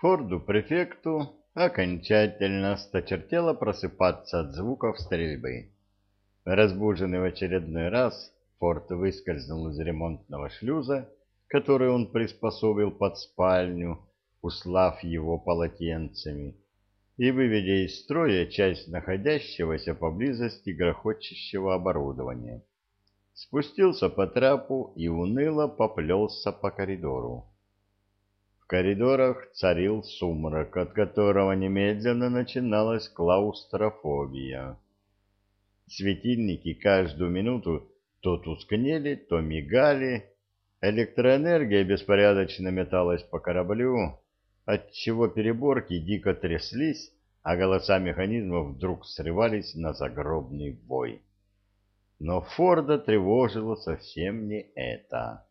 Форду-префекту окончательно сточертело просыпаться от звуков стрельбы. Разбуженный в очередной раз, Форд выскользнул из ремонтного шлюза, который он приспособил под спальню, услав его полотенцами, и выведя из строя часть находящегося поблизости грохочущего оборудования. Спустился по трапу и уныло поплелся по коридору. В коридорах царил сумрак, от которого немедленно начиналась клаустрофобия. Светильники каждую минуту то тускнели, то мигали, электроэнергия беспорядочно металась по кораблю, отчего переборки дико тряслись, а голоса механизмов вдруг срывались на загробный бой. Но Форда тревожило совсем не это.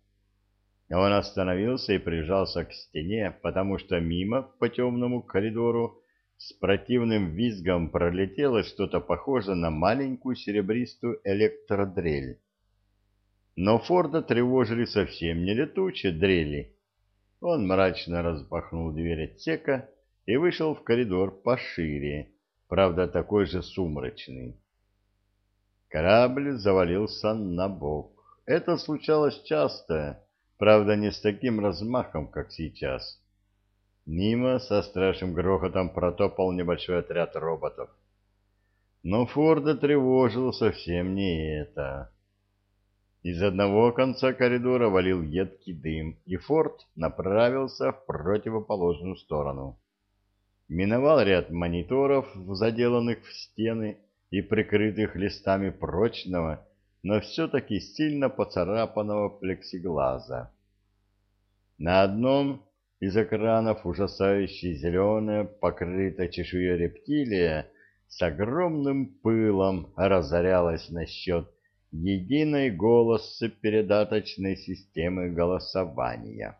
Он остановился и прижался к стене, потому что мимо по темному коридору с противным визгом пролетело что-то похожее на маленькую серебристую электродрель. Но Форда тревожили совсем не летучие дрели. Он мрачно распахнул дверь отсека и вышел в коридор пошире, правда, такой же сумрачный. Корабль завалился на бок. Это случалось часто Правда, не с таким размахом, как сейчас. Мимо со страшным грохотом протопал небольшой отряд роботов. Но Форда тревожило совсем не это. Из одного конца коридора валил едкий дым, и Форд направился в противоположную сторону. Миновал ряд мониторов, заделанных в стены и прикрытых листами прочного, но все-таки сильно поцарапанного плексиглаза. На одном из экранов ужасающе зеленая, покрытая чешуей рептилия, с огромным пылом разорялась насчет единой голосопередаточной системы голосования.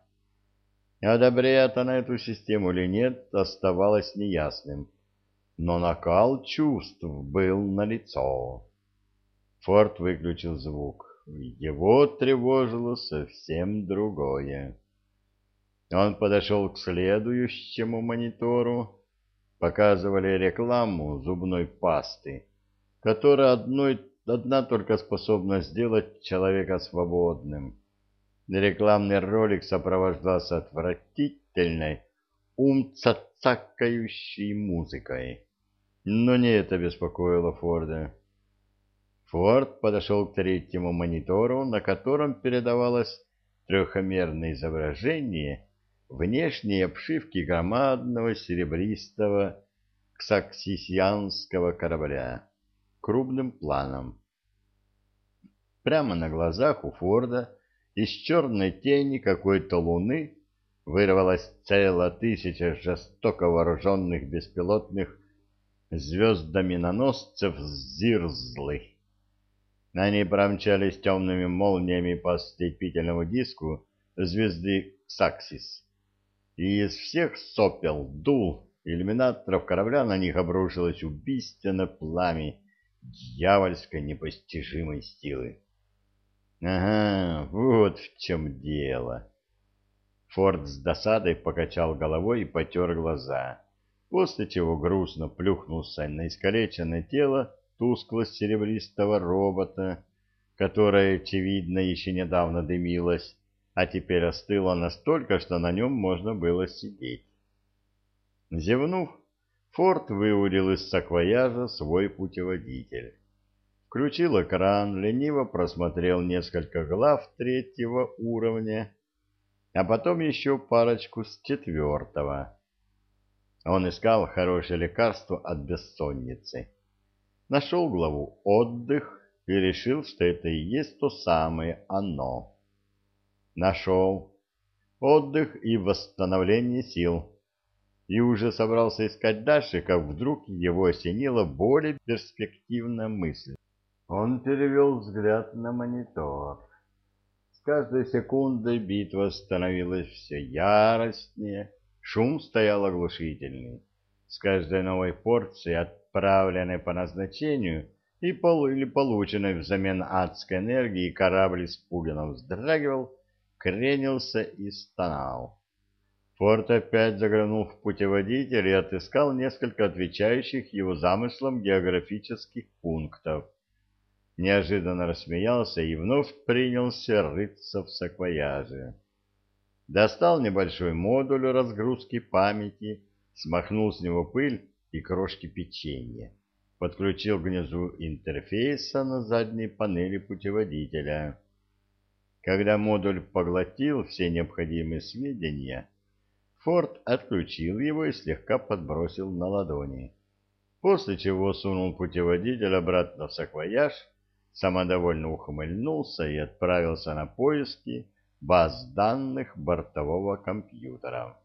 Одобряет она эту систему или нет, оставалось неясным, но накал чувств был налицо. Форд выключил звук. Его тревожило совсем другое. Он подошел к следующему монитору. Показывали рекламу зубной пасты, которая одной, одна только способна сделать человека свободным. Рекламный ролик сопровождался отвратительной, умцацакающей музыкой. Но не это беспокоило Форда. Форд подошел к третьему монитору, на котором передавалось трехмерное изображение внешней обшивки громадного серебристого ксаксисианского корабля крупным планом. Прямо на глазах у Форда из черной тени какой-то луны вырвалась целая тысяча жестоко вооруженных беспилотных звездоминоносцев Зирзлых. Они промчались темными молниями по ослепительному диску звезды Саксис. И из всех сопел, дул, иллюминаторов корабля на них обрушилось убийственно пламя дьявольской непостижимой силы. Ага, вот в чем дело. Форд с досадой покачал головой и потер глаза, после чего грустно плюхнулся на искалеченное тело тускло-серебристого робота, которое, очевидно, еще недавно дымилось, а теперь остыло настолько, что на нем можно было сидеть. Зевнув, Форд выудил из саквояжа свой путеводитель. Включил экран, лениво просмотрел несколько глав третьего уровня, а потом еще парочку с четвертого. Он искал хорошее лекарство от бессонницы нашел главу «Отдых» и решил, что это и есть то самое оно. Нашел «Отдых и восстановление сил» и уже собрался искать дальше, как вдруг его осенила более перспективная мысль. Он перевел взгляд на монитор. С каждой секундой битва становилась все яростнее, шум стоял оглушительный. С каждой новой порцией отправленной по назначению и пол или полученной взамен адской энергии корабль испуганно вздрагивал, кренился и стонал. Форд опять заглянул в путеводитель и отыскал несколько отвечающих его замыслам географических пунктов. Неожиданно рассмеялся и вновь принялся рыться в саквояже. Достал небольшой модуль разгрузки памяти, смахнул с него пыль и крошки печенья. Подключил к гнезду интерфейса на задней панели путеводителя. Когда модуль поглотил все необходимые сведения, Форд отключил его и слегка подбросил на ладони, после чего сунул путеводитель обратно в саквояж, самодовольно ухмыльнулся и отправился на поиски баз данных бортового компьютера.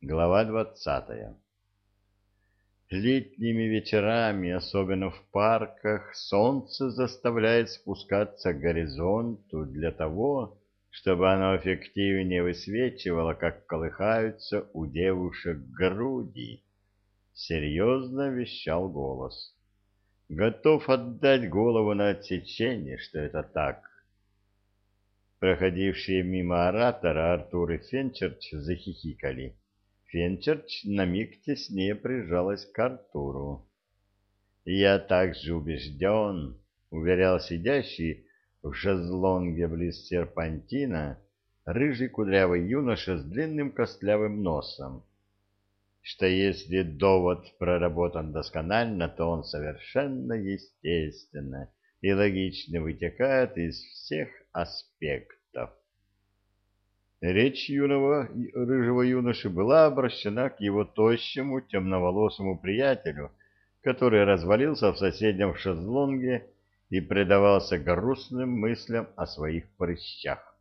Глава двадцатая Летними вечерами, особенно в парках, солнце заставляет спускаться к горизонту для того, чтобы оно эффективнее высвечивало, как колыхаются у девушек груди. Серьезно вещал голос. Готов отдать голову на отсечение, что это так. Проходившие мимо оратора Артур и Фенчерч захихикали. Фенчерч на миг теснее прижалась к Артуру. «Я также убежден», — уверял сидящий, в шезлонге близ серпантина рыжий кудрявый юноша с длинным костлявым носом, что если довод проработан досконально, то он совершенно естественно и логично вытекает из всех аспектов. Речь юного рыжего юноши была обращена к его тощему темноволосому приятелю, который развалился в соседнем шезлонге и предавался грустным мыслям о своих прыщах,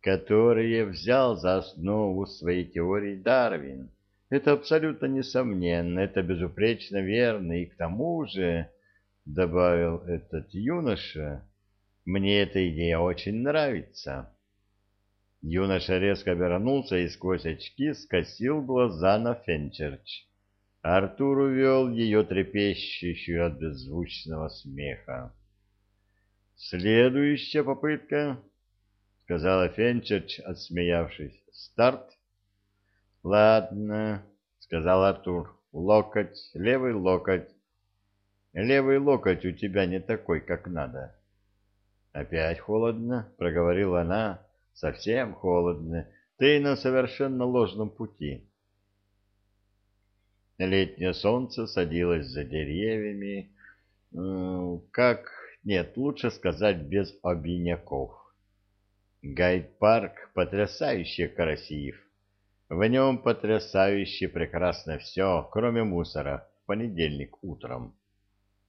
которые взял за основу своей теории Дарвин. Это абсолютно несомненно, это безупречно верно, и к тому же, — добавил этот юноша, — мне эта идея очень нравится. Юноша резко обернулся и сквозь очки скосил глаза на Фенчерч. Артур увел ее трепещущую от беззвучного смеха. «Следующая попытка», — сказала Фенчерч, отсмеявшись. «Старт?» «Ладно», — сказал Артур. «Локоть, левый локоть. Левый локоть у тебя не такой, как надо». «Опять холодно», — проговорила она. «Совсем холодно. Ты на совершенно ложном пути». Летнее солнце садилось за деревьями, как, нет, лучше сказать, без обиняков. Гайд-парк потрясающе красив. В нем потрясающе прекрасно все, кроме мусора, в понедельник утром.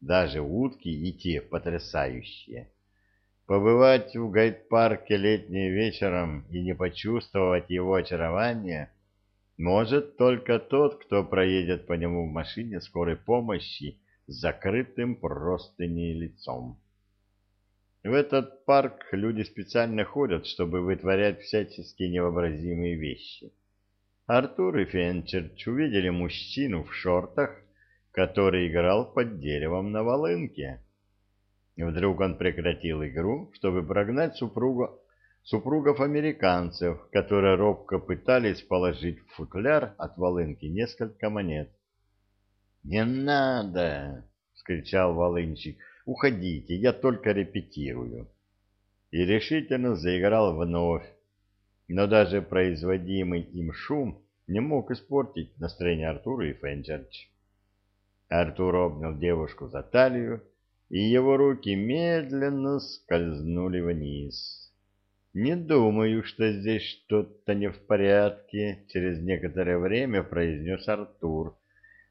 Даже утки и те потрясающие. Побывать в гайд-парке летним вечером и не почувствовать его очарования — может только тот, кто проедет по нему в машине скорой помощи с закрытым простыней лицом. В этот парк люди специально ходят, чтобы вытворять всяческие невообразимые вещи. Артур и Фенчерч увидели мужчину в шортах, который играл под деревом на волынке. Вдруг он прекратил игру, чтобы прогнать супругу супругов-американцев, которые робко пытались положить в футляр от волынки несколько монет. «Не надо!» — скричал волынчик. «Уходите, я только репетирую». И решительно заиграл вновь, но даже производимый им шум не мог испортить настроение Артура и Фенчерч. Артур обнял девушку за талию, и его руки медленно скользнули вниз. «Не думаю, что здесь что-то не в порядке», — через некоторое время произнес Артур.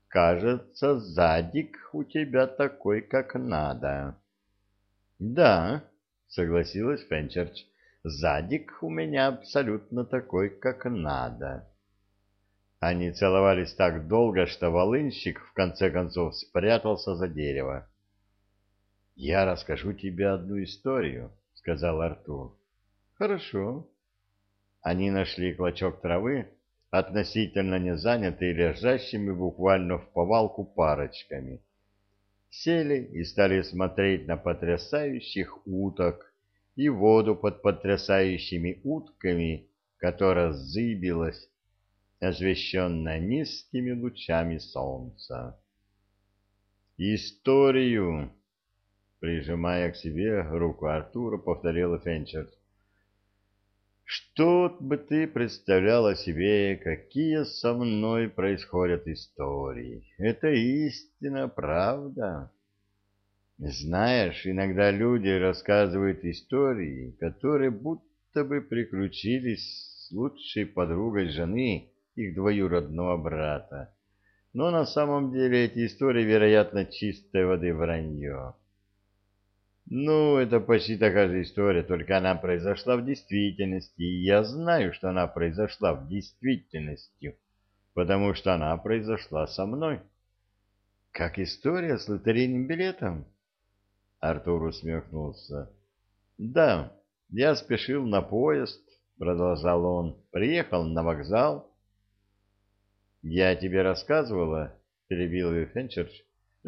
«Кажется, задик у тебя такой, как надо». «Да», — согласилась Фенчерч, — «задик у меня абсолютно такой, как надо». Они целовались так долго, что волынщик в конце концов спрятался за дерево. «Я расскажу тебе одну историю», — сказал Артур. Хорошо. Они нашли клочок травы, относительно не занятый лежащими буквально в повалку парочками. Сели и стали смотреть на потрясающих уток и воду под потрясающими утками, которая зыбилась, освещенная низкими лучами солнца. «Историю!» Прижимая к себе руку Артура, повторил Фенчерт. Что бы ты представляла себе, какие со мной происходят истории? Это истина, правда. Знаешь, иногда люди рассказывают истории, которые будто бы приключились с лучшей подругой жены их двоюродного брата. Но на самом деле эти истории, вероятно, чистой воды вранье. Ну, это почти такая же история, только она произошла в действительности, и я знаю, что она произошла в действительности, потому что она произошла со мной. Как история с лотерейным билетом? Артур усмехнулся. Да, я спешил на поезд, продолжал он, приехал на вокзал. Я тебе рассказывала, перебил ее Фенчерч,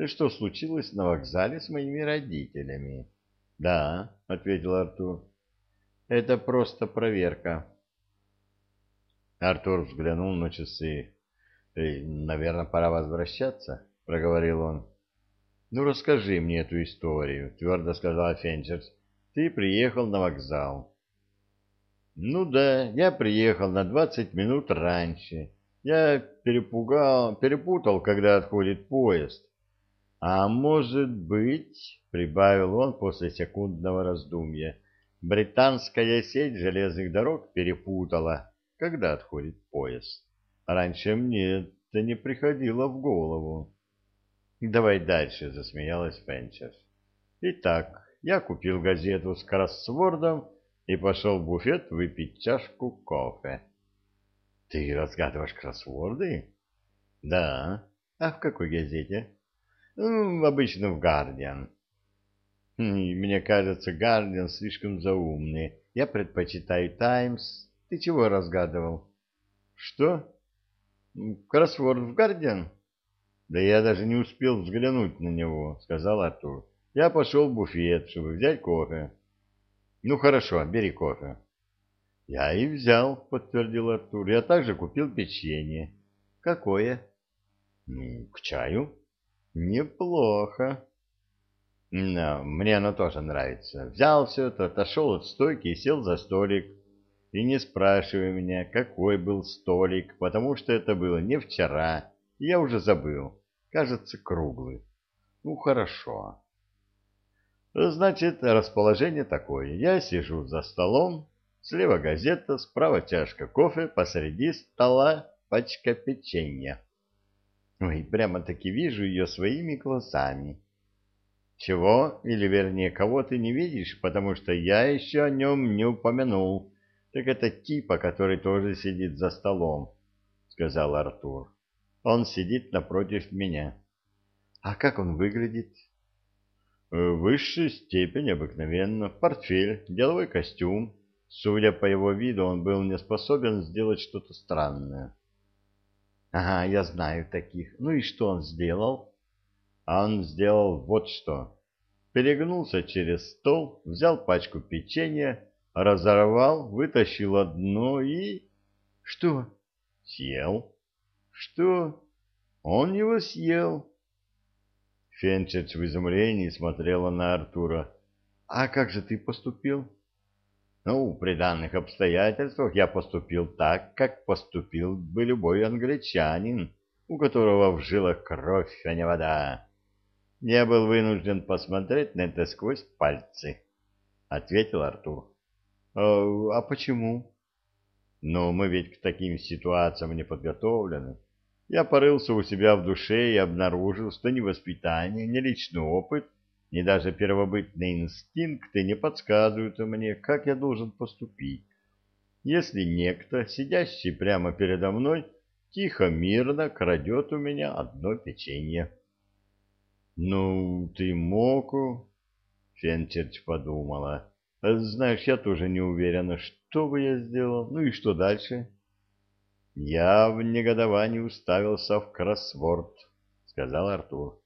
что случилось на вокзале с моими родителями. — Да, — ответил Артур. — Это просто проверка. Артур взглянул на часы. — Наверное, пора возвращаться, — проговорил он. — Ну, расскажи мне эту историю, — твердо сказал Фенчерс. — Ты приехал на вокзал. — Ну да, я приехал на двадцать минут раньше. Я перепугал, перепутал, когда отходит поезд. А может быть, прибавил он после секундного раздумья, британская сеть железных дорог перепутала, когда отходит поезд. Раньше мне это не приходило в голову. Давай дальше, засмеялась Фенчерс. Итак, я купил газету с кроссвордом и пошел в буфет выпить чашку кофе. Ты разгадываешь кроссворды? Да. А в какой газете? Ну, обычно в Гардиан. Мне кажется, Гардиан слишком заумный. Я предпочитаю Таймс. Ты чего разгадывал? Что? Кроссворд в Гардиан? Да я даже не успел взглянуть на него, сказал Артур. Я пошел в буфет, чтобы взять кофе. Ну хорошо, бери кофе. Я и взял, подтвердил Артур. Я также купил печенье. Какое? К чаю. Неплохо. Но мне оно тоже нравится. Взял все это, отошел от стойки и сел за столик. И не спрашивай меня, какой был столик, потому что это было не вчера. Я уже забыл. Кажется, круглый. Ну, хорошо. Значит, расположение такое. Я сижу за столом, слева газета, справа чашка кофе, посреди стола пачка печенья. Ой, прямо-таки вижу ее своими глазами. Чего, или вернее, кого ты не видишь, потому что я еще о нем не упомянул. Так это типа, который тоже сидит за столом, — сказал Артур. Он сидит напротив меня. А как он выглядит? В высшей степени обыкновенно. Портфель, деловой костюм. Судя по его виду, он был не способен сделать что-то странное. Ага, я знаю таких. Ну и что он сделал? А он сделал вот что. Перегнулся через стол, взял пачку печенья, разорвал, вытащил одно и... Что? Съел. Что? Он его съел. Фенчерч в изумлении смотрела на Артура. А как же ты поступил? Ну, при данных обстоятельствах я поступил так, как поступил бы любой англичанин, у которого в жилах кровь, а не вода. Я был вынужден посмотреть на это сквозь пальцы, — ответил Артур. — А почему? — Ну, мы ведь к таким ситуациям не подготовлены. Я порылся у себя в душе и обнаружил, что ни воспитание, ни личный опыт ни даже первобытные инстинкты не подсказывают мне, как я должен поступить, если некто, сидящий прямо передо мной, тихо, мирно крадет у меня одно печенье. — Ну, ты мог... — Фенчерч подумала. — Знаешь, я тоже не уверена, что бы я сделал. Ну и что дальше? — Я в негодовании уставился в кроссворд, — сказал Артур.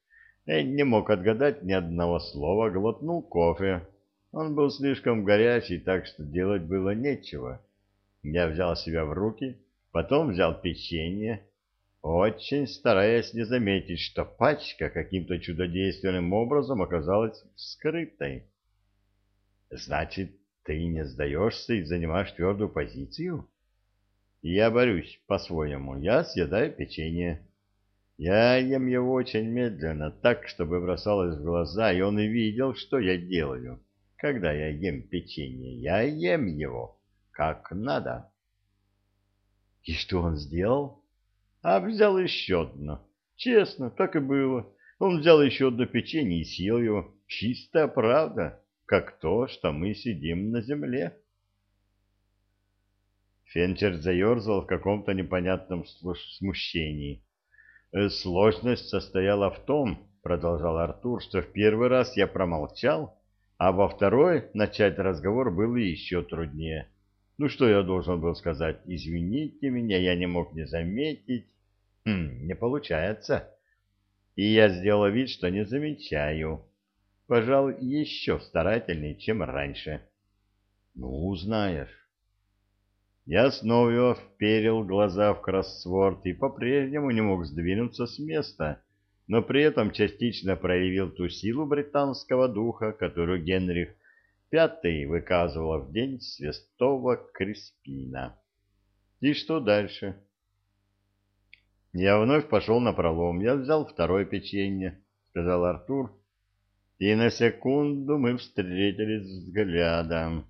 Эд не мог отгадать ни одного слова, глотнул кофе. Он был слишком горячий, так что делать было нечего. Я взял себя в руки, потом взял печенье, очень стараясь не заметить, что пачка каким-то чудодейственным образом оказалась скрытой. Значит, ты не сдаешься и занимаешь твердую позицию? Я борюсь по-своему. Я съедаю печенье. Я ем его очень медленно, так, чтобы бросалось в глаза, и он и видел, что я делаю. Когда я ем печенье, я ем его как надо. И что он сделал? А взял еще одно. Честно, так и было. Он взял еще одно печенье и съел его. Чистая правда, как то, что мы сидим на земле. Фенчер заерзал в каком-то непонятном смущении. «Э, «Сложность состояла в том, — продолжал Артур, — что в первый раз я промолчал, а во второй начать разговор было еще труднее. Ну, что я должен был сказать? Извините меня, я не мог не заметить. Хм, не получается. И я сделал вид, что не замечаю. Пожалуй, еще старательнее, чем раньше. Ну, узнаешь. Я снова вперил глаза в кроссворд и по-прежнему не мог сдвинуться с места, но при этом частично проявил ту силу британского духа, которую Генрих V выказывал в день святого Криспина. И что дальше? Я вновь пошел на пролом. Я взял второе печенье, сказал Артур, и на секунду мы встретились взглядом.